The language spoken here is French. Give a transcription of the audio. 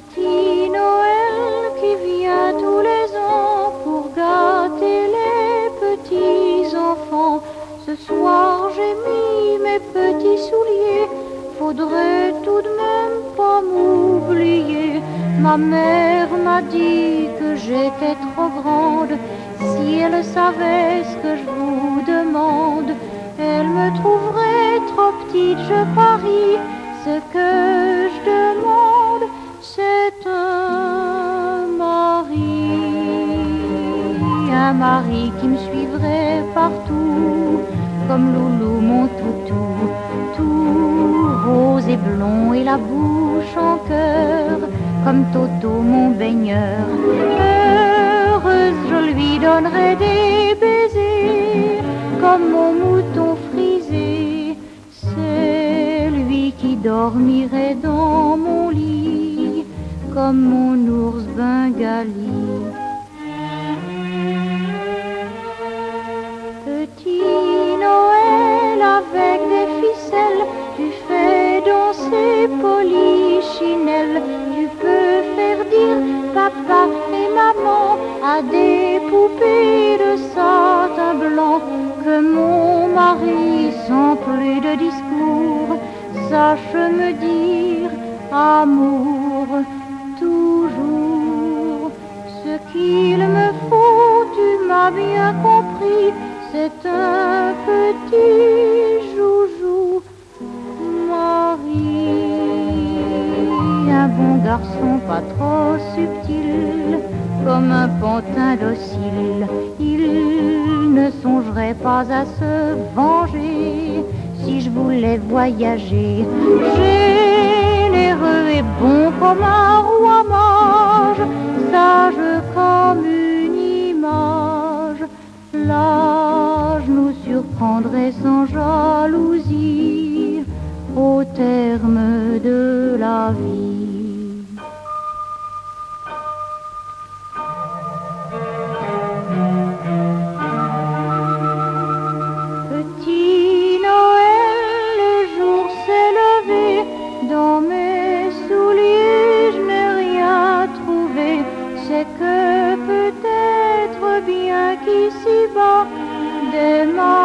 petit Noël qui vient tous les ans pour gâter les petits enfants. Ce soir j'ai mis mes petits souliers, faudrait tout de même pas m'oublier. Ma mère m'a dit que j'étais trop grande, si elle savait ce que je vous demande. Qui me suivrait partout, comme Loulou mon toutou, tout rose et blond et la bouche en cœur, comme Toto mon baigneur. Heureuse, je lui donnerai des baisers, comme mon mouton frisé. C'est lui qui dormirait dans mon lit, comme mon ours bengali. Maman à des poupées de satin blanc que mon mari, sans plus de discours, sache me dire amour toujours. Ce qu'il me faut, tu m'as bien compris, c'est un petit joujou, Marie. Un bon garçon pas trop subtil, comme un pantin docile. Il ne songerait pas à se venger si je voulais voyager. Généreux et bon comme un roi mage, sage comme une image. L'âge nous surprendrait sans jalousie au terme de la vie. しばでも